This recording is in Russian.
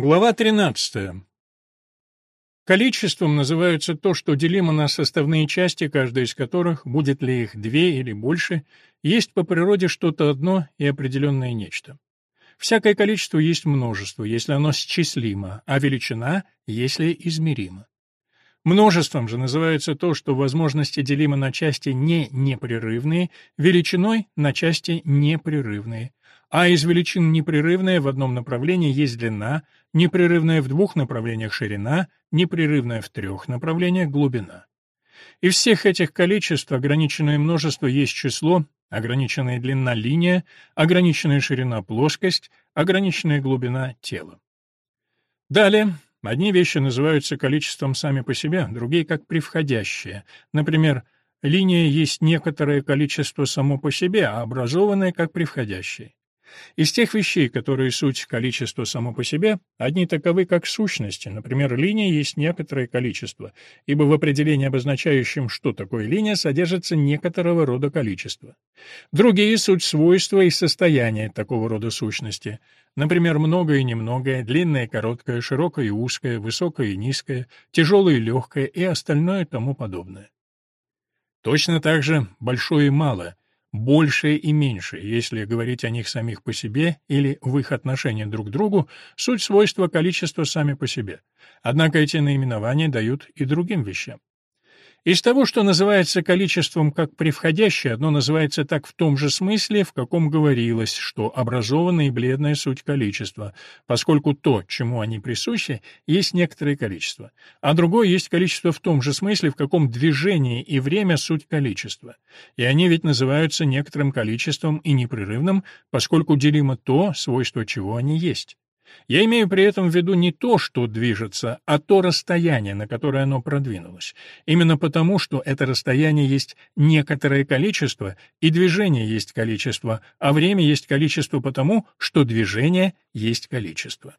Глава 13. Количеством называется то, что делимо на составные части, каждая из которых, будет ли их две или больше, есть по природе что-то одно и определенное нечто. Всякое количество есть множество, если оно счислимо, а величина, если измеримо. Множеством же называется то, что возможности делимо на части не непрерывные, величиной на части непрерывные, а из величин непрерывная в одном направлении есть длина, непрерывная в двух направлениях ширина, непрерывная в трех направлениях глубина. Из всех этих количеств ограниченное множество есть число, ограниченная длина линия, ограниченная ширина плоскость, ограниченная глубина тело. Далее, одни вещи называются количеством сами по себе, другие как превходящие. Например, линия есть некоторое количество само по себе, а образованное как превходящее. Из тех вещей, которые суть количество само по себе, одни таковы, как сущности, например, линия есть некоторое количество, ибо в определении, обозначающем, что такое линия, содержится некоторого рода количество. Другие — суть свойства и состояния такого рода сущности, например, многое и немногое, длинное и короткое, широкое и узкое, высокое и низкое, тяжелое и легкое и остальное тому подобное. Точно так же большое и малое — большее и меньшее, если говорить о них самих по себе или в их отношении друг к другу, суть свойства количества сами по себе. Однако эти наименования дают и другим вещам. Из того, что называется количеством как превходящее, одно называется так в том же смысле, в каком говорилось, что образованная и бледная суть количества, поскольку то, чему они присущи, есть некоторое количество, а другое есть количество в том же смысле, в каком движение и время суть количества. И они ведь называются некоторым количеством и непрерывным, поскольку делимо то, свойство чего они есть. Я имею при этом в виду не то, что движется, а то расстояние, на которое оно продвинулось. Именно потому, что это расстояние есть некоторое количество, и движение есть количество, а время есть количество потому, что движение есть количество.